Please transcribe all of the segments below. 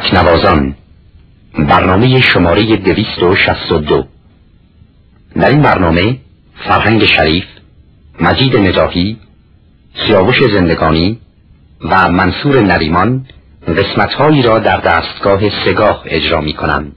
تکنوازان برنامه شماره دویست و شست و دو در این برنامه فرهنگ شریف مجید نجاهی سیاوش زندگانی و منصور نریمان قسمتهایی را در دستگاه سگاه اجرا می کنند.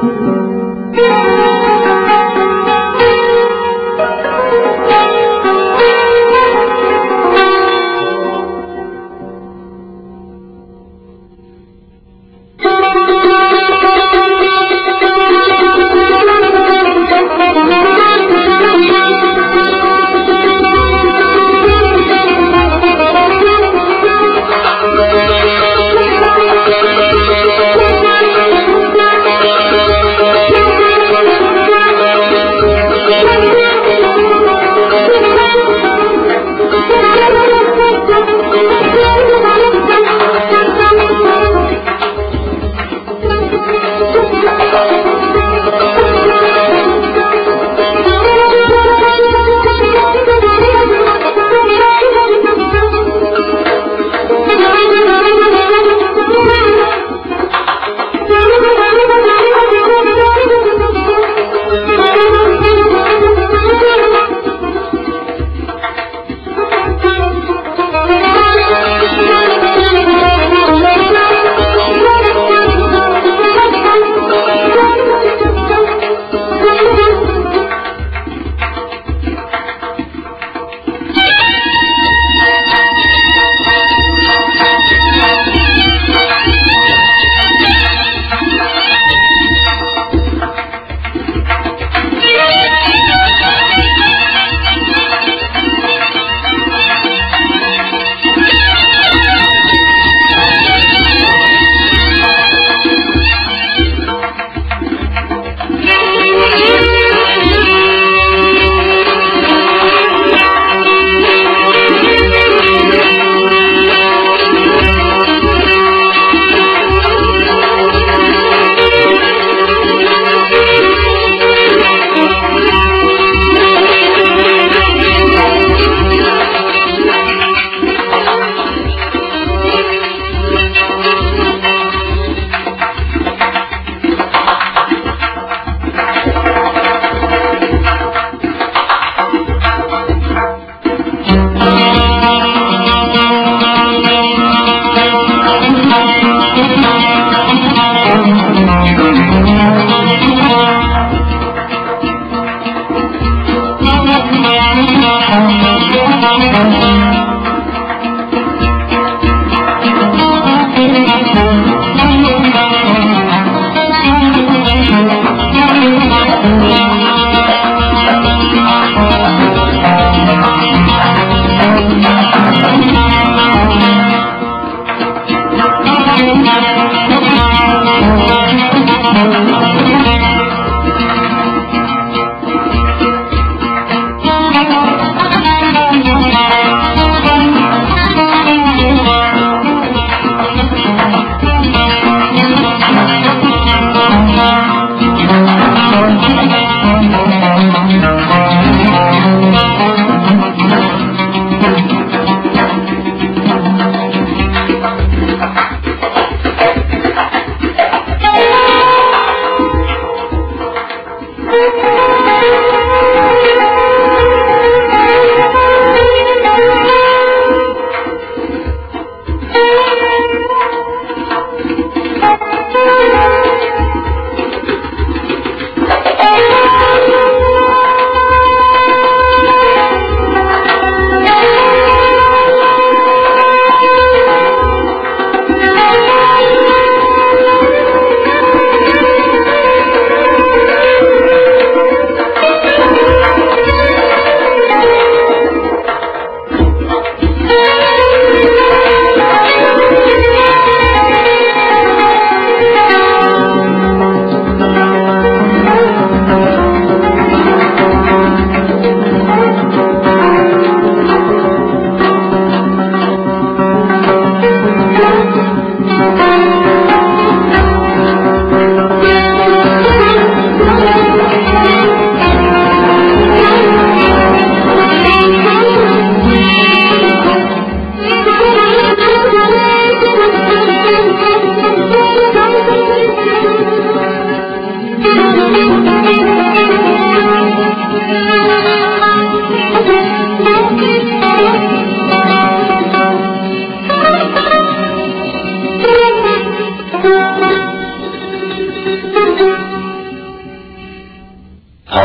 Música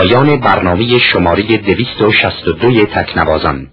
پایان برنامه شماره 262 تکنوازان.